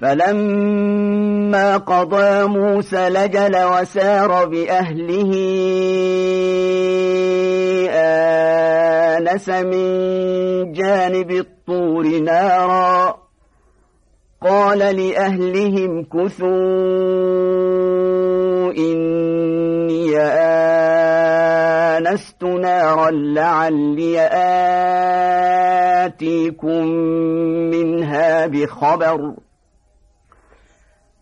فلما قضى موسى لجل وسار بأهله آنس من جانب الطور نارا. قال لأهلهم كثوا إني آنست نارا لعلي آتيكم منها بخبر.